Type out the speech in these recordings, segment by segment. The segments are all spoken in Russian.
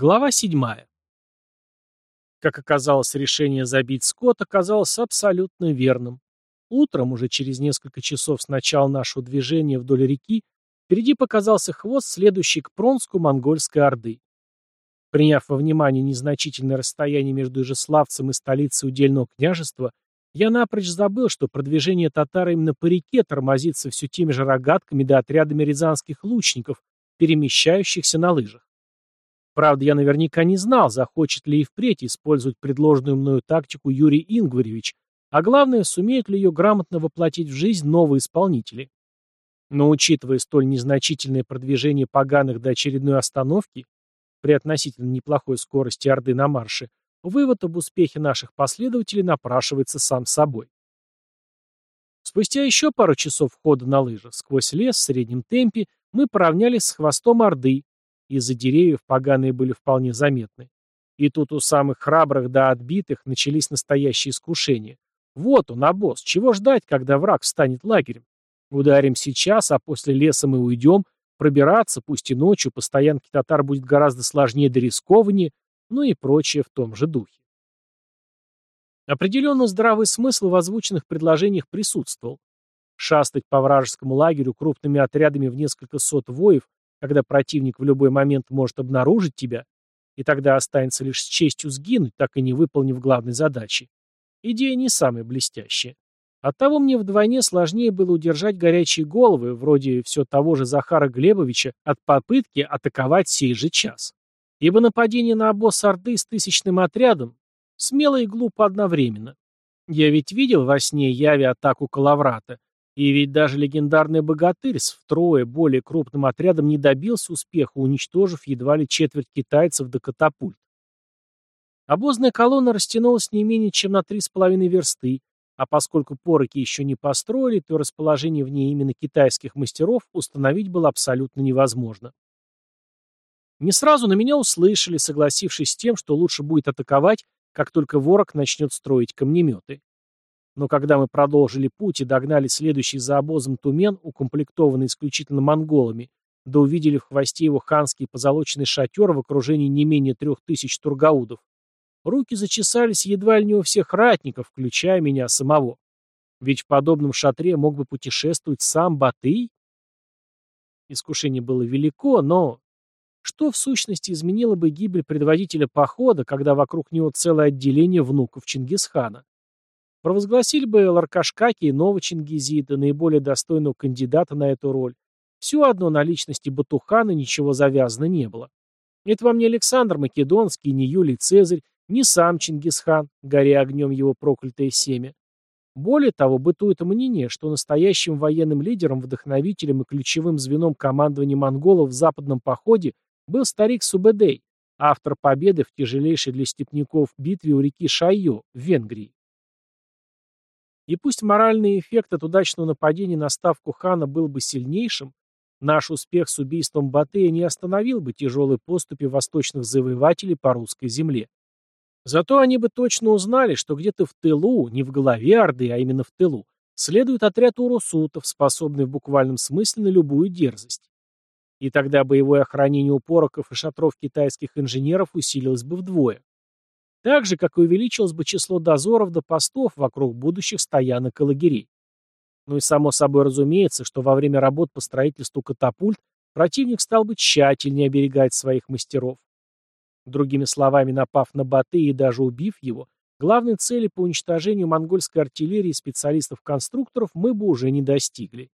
Глава 7. Как оказалось, решение забить скот оказалось абсолютно верным. Утром, уже через несколько часов с начала нашего движения вдоль реки, впереди показался хвост, следующий к Пронску монгольской орды. Приняв во внимание незначительное расстояние между Ижеславцем и столицей удельного княжества, я напрочь забыл, что продвижение татар именно по реке тормозится все теми же рогатками да отрядами рязанских лучников, перемещающихся на лыжах. Правда, я наверняка не знал, захочет ли и впредь использовать предложенную мною тактику Юрий Ингваревич, а главное, сумеют ли ее грамотно воплотить в жизнь новые исполнители. Но учитывая столь незначительное продвижение поганых до очередной остановки, при относительно неплохой скорости Орды на марше, вывод об успехе наших последователей напрашивается сам собой. Спустя еще пару часов хода на лыжах сквозь лес в среднем темпе мы поравнялись с хвостом Орды, из-за деревьев поганые были вполне заметны. И тут у самых храбрых да отбитых начались настоящие искушения. Вот он, обоз. Чего ждать, когда враг встанет лагерем? Ударим сейчас, а после леса мы уйдем. Пробираться, пусть и ночью, по стоянке татар будет гораздо сложнее да рискованнее, ну и прочее в том же духе. Определенно здравый смысл в озвученных предложениях присутствовал. Шастать по вражескому лагерю крупными отрядами в несколько сот воев когда противник в любой момент может обнаружить тебя, и тогда останется лишь с честью сгинуть, так и не выполнив главной задачи. Идея не самая блестящая. Оттого мне вдвойне сложнее было удержать горячие головы, вроде все того же Захара Глебовича, от попытки атаковать сей же час. Ибо нападение на обоз Орды с тысячным отрядом смело и глупо одновременно. Я ведь видел во сне Яви атаку Калаврата, и ведь даже легендарный богатырь с втрое более крупным отрядом не добился успеха, уничтожив едва ли четверть китайцев до катапульт. Обозная колонна растянулась не менее чем на три с половиной версты, а поскольку пороки еще не построили, то расположение в ней именно китайских мастеров установить было абсолютно невозможно. Не сразу на меня услышали, согласившись с тем, что лучше будет атаковать, как только ворог начнет строить камнеметы. Но когда мы продолжили путь и догнали следующий за обозом тумен, укомплектованный исключительно монголами, да увидели в хвосте его ханский позолоченный шатер в окружении не менее трех тысяч тургаудов, руки зачесались едва ли не у всех ратников, включая меня самого. Ведь в подобном шатре мог бы путешествовать сам Батый. Искушение было велико, но... Что в сущности изменило бы гибель предводителя похода, когда вокруг него целое отделение внуков Чингисхана? Провозгласили бы Ларкашкаки и нового наиболее достойного кандидата на эту роль. Все одно на личности Батухана ничего завязано не было. Это вам не Александр Македонский, не Юлий Цезарь, не сам Чингисхан, горя огнем его проклятое семя. Более того, бытует мнение, что настоящим военным лидером, вдохновителем и ключевым звеном командования монголов в западном походе был старик Субэдэй, автор победы в тяжелейшей для степняков битве у реки Шайо в Венгрии. И пусть моральный эффект от удачного нападения на ставку хана был бы сильнейшим, наш успех с убийством Батыя не остановил бы тяжелой поступи восточных завоевателей по русской земле. Зато они бы точно узнали, что где-то в тылу, не в голове Орды, а именно в тылу, следует отряд урусутов, способный в буквальном смысле на любую дерзость. И тогда боевое охранение упороков и шатров китайских инженеров усилилось бы вдвое. Так же, как и увеличилось бы число дозоров до постов вокруг будущих стоянок и лагерей. Ну и само собой разумеется, что во время работ по строительству катапульт противник стал бы тщательнее оберегать своих мастеров. Другими словами, напав на Баты и даже убив его, главной цели по уничтожению монгольской артиллерии и специалистов-конструкторов мы бы уже не достигли.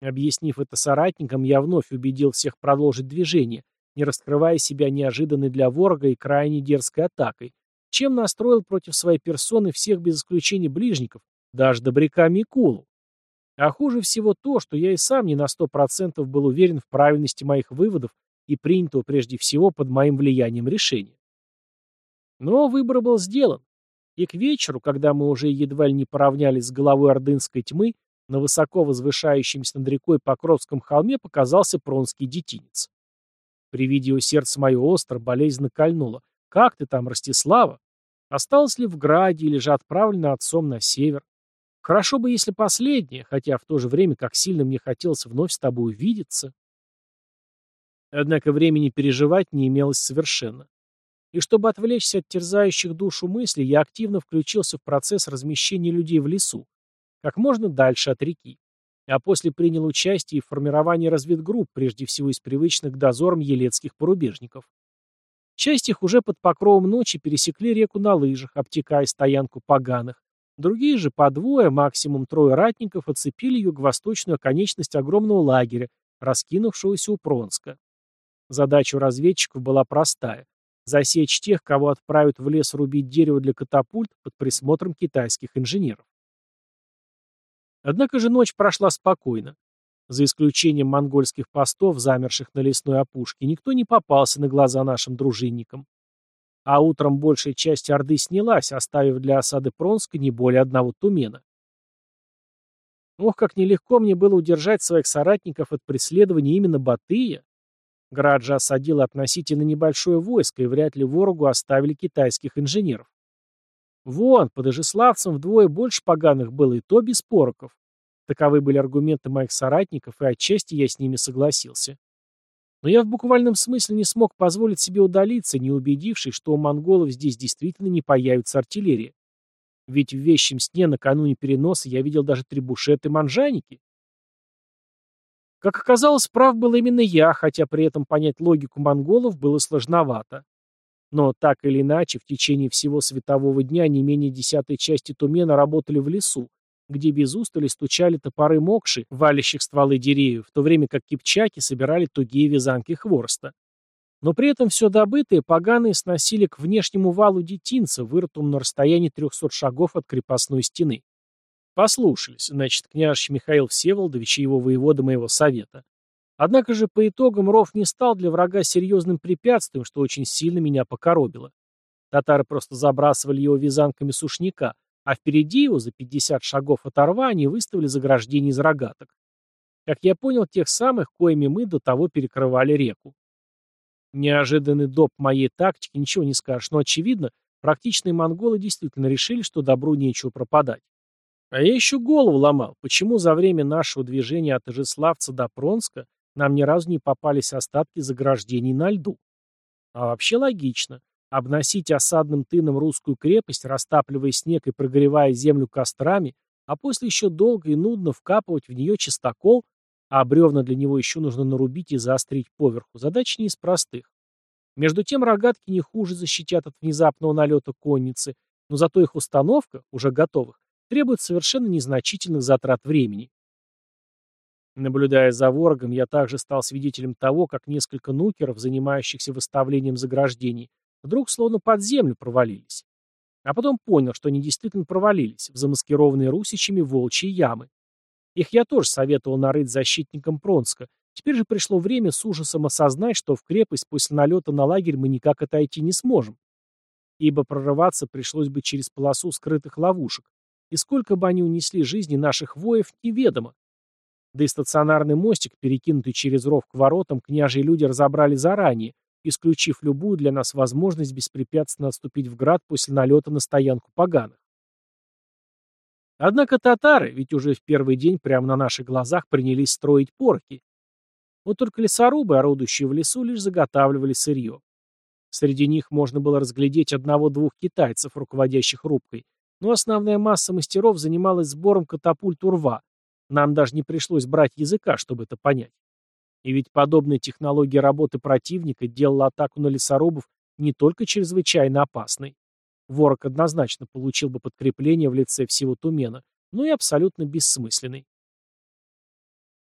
Объяснив это соратникам, я вновь убедил всех продолжить движение, не раскрывая себя неожиданной для ворога и крайне дерзкой атакой, чем настроил против своей персоны всех без исключения ближников, даже добряка Микулу. А хуже всего то, что я и сам не на сто процентов был уверен в правильности моих выводов и принятого прежде всего под моим влиянием решения. Но выбор был сделан, и к вечеру, когда мы уже едва ли не поравнялись с головой ордынской тьмы, на высоко возвышающемся над рекой Покровском холме показался пронский детинец. При виде его сердце мое остро, болезненно кольнуло. «Как ты там, Ростислава? Осталось ли в Граде или же отправлена отцом на север? Хорошо бы, если последнее, хотя в то же время как сильно мне хотелось вновь с тобой увидеться». Однако времени переживать не имелось совершенно. И чтобы отвлечься от терзающих душу мыслей, я активно включился в процесс размещения людей в лесу, как можно дальше от реки. А после принял участие в формировании разведгрупп, прежде всего из привычных к дозорам елецких порубежников. Часть их уже под покровом ночи пересекли реку на лыжах, обтекая стоянку поганых. Другие же по двое, максимум трое ратников, оцепили юго-восточную оконечность огромного лагеря, раскинувшегося у Пронска. Задача у разведчиков была простая – засечь тех, кого отправят в лес рубить дерево для катапульт под присмотром китайских инженеров. Однако же ночь прошла спокойно. За исключением монгольских постов, замерших на лесной опушке, никто не попался на глаза нашим дружинникам. А утром большая часть Орды снялась, оставив для осады Пронска не более одного тумена. Ох, как нелегко мне было удержать своих соратников от преследования именно Батыя. Граджа осадила относительно небольшое войско, и вряд ли ворогу оставили китайских инженеров. Вон, под Ижеславцем вдвое больше поганых было, и то без пороков. Таковы были аргументы моих соратников, и отчасти я с ними согласился. Но я в буквальном смысле не смог позволить себе удалиться, не убедившись, что у монголов здесь действительно не появится артиллерия. Ведь в вещем сне накануне переноса я видел даже трибушеты-манжаники. Как оказалось, прав был именно я, хотя при этом понять логику монголов было сложновато. Но так или иначе, в течение всего светового дня не менее десятой части Тумена работали в лесу, где без устали стучали топоры мокши, валящих стволы деревьев, в то время как кипчаки собирали тугие вязанки хвороста. Но при этом все добытое поганые сносили к внешнему валу детинца, вырытому на расстоянии 300 шагов от крепостной стены. Послушались, значит, княжич Михаил Всеволодович и его воевода моего совета. Однако же по итогам ров не стал для врага серьезным препятствием, что очень сильно меня покоробило. Татары просто забрасывали его вязанками сушняка, а впереди его, за 50 шагов от они выставили заграждение из рогаток. Как я понял, тех самых, коими мы до того перекрывали реку. Неожиданный доп моей тактики, ничего не скажешь, но очевидно, практичные монголы действительно решили, что добру нечего пропадать. А я еще голову ломал, почему за время нашего движения от Ижеславца до Пронска нам ни разу не попались остатки заграждений на льду. А вообще логично. Обносить осадным тыном русскую крепость, растапливая снег и прогревая землю кострами, а после еще долго и нудно вкапывать в нее чистокол, а бревна для него еще нужно нарубить и заострить поверху, задача не из простых. Между тем рогатки не хуже защитят от внезапного налета конницы, но зато их установка, уже готовых, требует совершенно незначительных затрат времени. Наблюдая за ворогом, я также стал свидетелем того, как несколько нукеров, занимающихся выставлением заграждений, вдруг словно под землю провалились. А потом понял, что они действительно провалились в замаскированные русичами волчьи ямы. Их я тоже советовал нарыть защитникам Пронска. Теперь же пришло время с ужасом осознать, что в крепость после налета на лагерь мы никак отойти не сможем. Ибо прорываться пришлось бы через полосу скрытых ловушек, и сколько бы они унесли жизни наших воев, неведомо. Да и стационарный мостик, перекинутый через ров к воротам, княжьи люди разобрали заранее, исключив любую для нас возможность беспрепятственно отступить в град после налета на стоянку поганых. Однако татары, ведь уже в первый день прямо на наших глазах принялись строить порки. Вот только лесорубы, орудующие в лесу, лишь заготавливали сырье. Среди них можно было разглядеть одного-двух китайцев, руководящих рубкой, но основная масса мастеров занималась сбором катапульт урва. Нам даже не пришлось брать языка, чтобы это понять. И ведь подобная технология работы противника делала атаку на лесорубов не только чрезвычайно опасной. Ворог однозначно получил бы подкрепление в лице всего Тумена, но и абсолютно бессмысленный.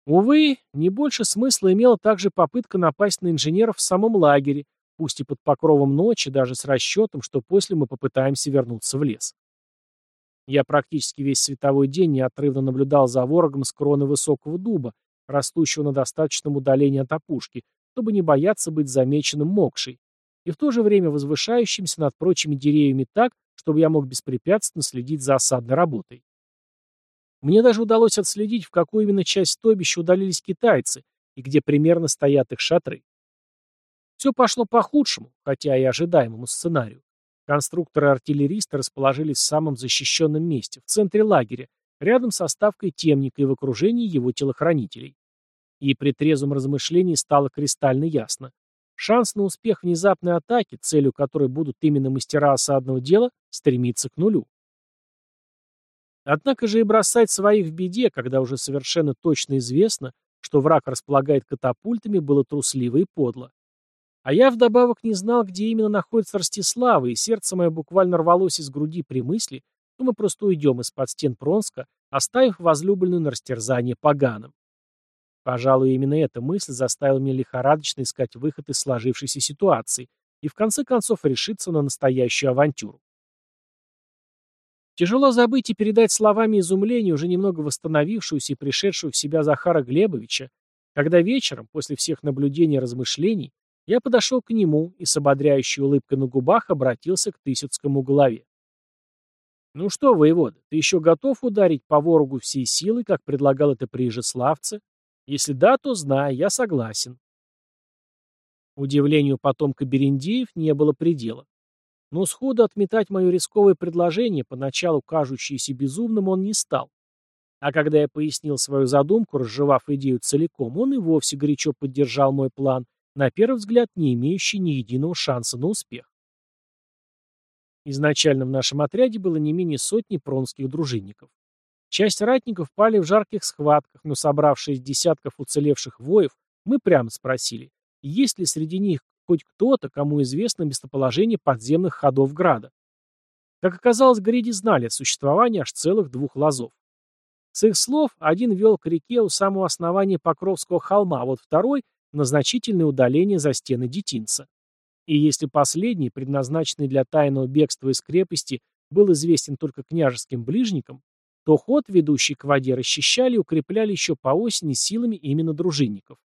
Увы, не больше смысла имела также попытка напасть на инженеров в самом лагере, пусть и под покровом ночи, даже с расчетом, что после мы попытаемся вернуться в лес. Я практически весь световой день неотрывно наблюдал за ворогом с кроны высокого дуба, растущего на достаточном удалении от опушки, чтобы не бояться быть замеченным мокшей, и в то же время возвышающимся над прочими деревьями так, чтобы я мог беспрепятственно следить за осадной работой. Мне даже удалось отследить, в какую именно часть стойбища удалились китайцы и где примерно стоят их шатры. Все пошло по худшему, хотя и ожидаемому сценарию. Конструкторы и артиллеристы расположились в самом защищенном месте, в центре лагеря, рядом со ставкой темника и в окружении его телохранителей. И при трезвом размышлении стало кристально ясно. Шанс на успех внезапной атаки, целью которой будут именно мастера осадного дела, стремится к нулю. Однако же и бросать своих в беде, когда уже совершенно точно известно, что враг располагает катапультами, было трусливо и подло. А я вдобавок не знал, где именно находится Ростислава, и сердце мое буквально рвалось из груди при мысли, что мы просто уйдем из-под стен Пронска, оставив возлюбленную на растерзание поганым. Пожалуй, именно эта мысль заставила меня лихорадочно искать выход из сложившейся ситуации и в конце концов решиться на настоящую авантюру. Тяжело забыть и передать словами изумления уже немного восстановившуюся и пришедшую в себя Захара Глебовича, когда вечером, после всех наблюдений и размышлений, я подошел к нему и с ободряющей улыбкой на губах обратился к Тысяцкому голове. «Ну что, воевода, ты еще готов ударить по ворогу всей силы, как предлагал это приезжеславце? Если да, то знай, я согласен». Удивлению потомка Берендеев не было предела. Но сходу отметать мое рисковое предложение, поначалу кажущееся безумным, он не стал. А когда я пояснил свою задумку, разжевав идею целиком, он и вовсе горячо поддержал мой план, на первый взгляд не имеющий ни единого шанса на успех. Изначально в нашем отряде было не менее сотни пронских дружинников. Часть ратников пали в жарких схватках, но собравшись десятков уцелевших воев, мы прямо спросили, есть ли среди них хоть кто-то, кому известно местоположение подземных ходов града. Как оказалось, гриди знали о существовании аж целых двух лазов. С их слов, один вел к реке у самого основания Покровского холма, а вот второй — на значительное удаление за стены детинца. И если последний, предназначенный для тайного бегства из крепости, был известен только княжеским ближникам, то ход, ведущий к воде, расчищали и укрепляли еще по осени силами именно дружинников.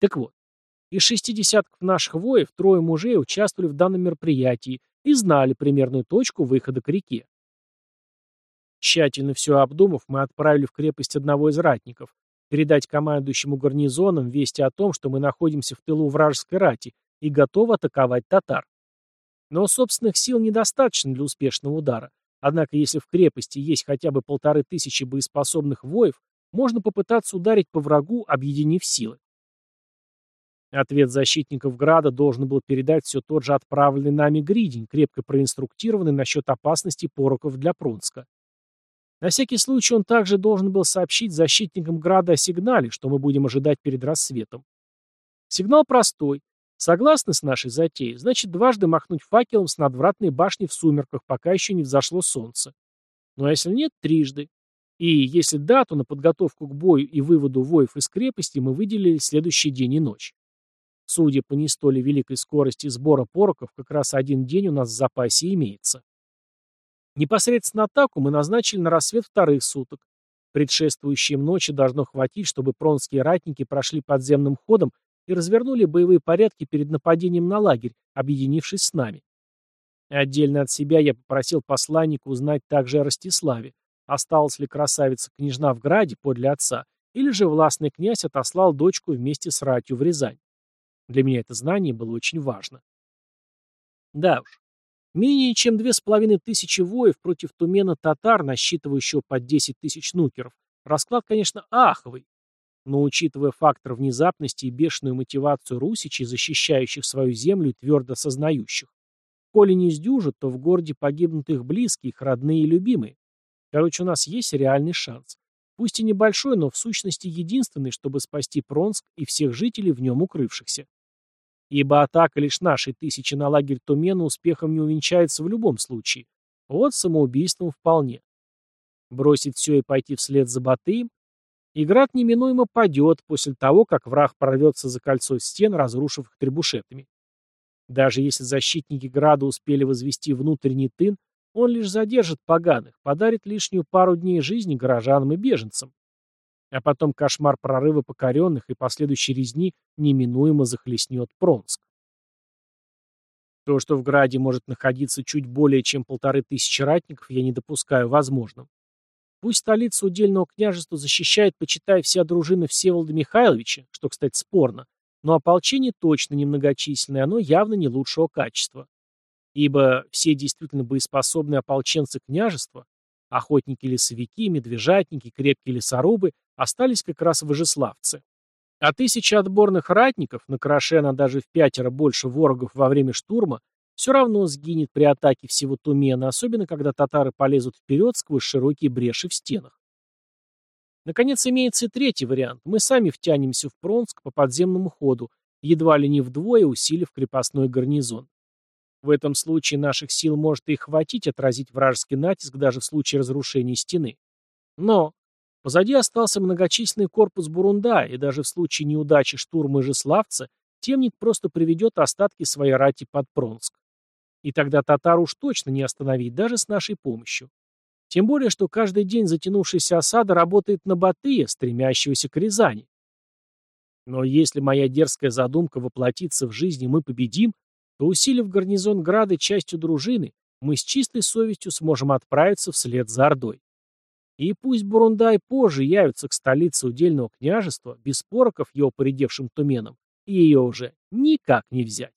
Так вот, из шести десятков наших воев трое мужей участвовали в данном мероприятии и знали примерную точку выхода к реке. Тщательно все обдумав, мы отправили в крепость одного из ратников, передать командующему гарнизоном вести о том, что мы находимся в тылу вражеской рати и готовы атаковать татар. Но собственных сил недостаточно для успешного удара. Однако если в крепости есть хотя бы полторы тысячи боеспособных воев, можно попытаться ударить по врагу, объединив силы. Ответ защитников Града должен был передать все тот же отправленный нами Гридень, крепко проинструктированный насчет опасности пороков для Прунска. На всякий случай он также должен был сообщить защитникам Града о сигнале, что мы будем ожидать перед рассветом. Сигнал простой. Согласны с нашей затеей, значит дважды махнуть факелом с надвратной башни в сумерках, пока еще не взошло солнце. Ну а если нет, трижды. И если да, то на подготовку к бою и выводу воев из крепости мы выделили следующий день и ночь. Судя по не столь великой скорости сбора пороков, как раз один день у нас в запасе имеется. Непосредственно атаку мы назначили на рассвет вторых суток. Предшествующие ночи должно хватить, чтобы пронские ратники прошли подземным ходом и развернули боевые порядки перед нападением на лагерь, объединившись с нами. Отдельно от себя я попросил посланника узнать также о Ростиславе, осталась ли красавица-княжна в Граде подле отца, или же властный князь отослал дочку вместе с ратью в Рязань. Для меня это знание было очень важно. Да уж, менее чем две с половиной тысячи воев против тумена татар, насчитывающего под 10 тысяч нукеров, расклад, конечно, аховый. Но учитывая фактор внезапности и бешеную мотивацию русичей, защищающих свою землю и твердо осознающих, коли не сдюжат, то в городе погибнут их близкие, их родные и любимые. Короче, у нас есть реальный шанс. Пусть и небольшой, но в сущности единственный, чтобы спасти Пронск и всех жителей в нем укрывшихся. Ибо атака лишь нашей тысячи на лагерь Тумена успехом не увенчается в любом случае. Вот самоубийством вполне. Бросить все и пойти вслед за Батыем и град неминуемо падет после того, как враг прорвется за кольцо стен, разрушив их требушетами. Даже если защитники града успели возвести внутренний тын, он лишь задержит поганых, подарит лишнюю пару дней жизни горожанам и беженцам. А потом кошмар прорыва покоренных и последующей резни неминуемо захлестнет Пронск. То, что в Граде может находиться чуть более чем полторы тысячи ратников, я не допускаю возможным. Пусть столицу удельного княжества защищает, почитая вся дружина Всеволода Михайловича, что, кстати, спорно, но ополчение точно немногочисленное, оно явно не лучшего качества. Ибо все действительно боеспособные ополченцы княжества, охотники-лесовики, медвежатники, крепкие лесорубы, остались как раз выжеславцы. А тысяча отборных ратников, на даже в пятеро больше ворогов во время штурма, все равно сгинет при атаке всего Тумена, особенно когда татары полезут вперед сквозь широкие бреши в стенах. Наконец, имеется и третий вариант. Мы сами втянемся в Пронск по подземному ходу, едва ли не вдвое усилив крепостной гарнизон. В этом случае наших сил может и хватить отразить вражеский натиск даже в случае разрушения стены. Но позади остался многочисленный корпус Бурунда, и даже в случае неудачи штурма Ижеславца темник просто приведет остатки своей рати под Пронск. И тогда татар уж точно не остановить, даже с нашей помощью. Тем более, что каждый день затянувшаяся осада работает на Батыя, стремящегося к Рязани. Но если моя дерзкая задумка воплотится в жизнь и мы победим, то, усилив гарнизон Града частью дружины, мы с чистой совестью сможем отправиться вслед за Ордой. И пусть Бурундай позже явится к столице удельного княжества, без пороков его поредевшим туменом, ее уже никак не взять.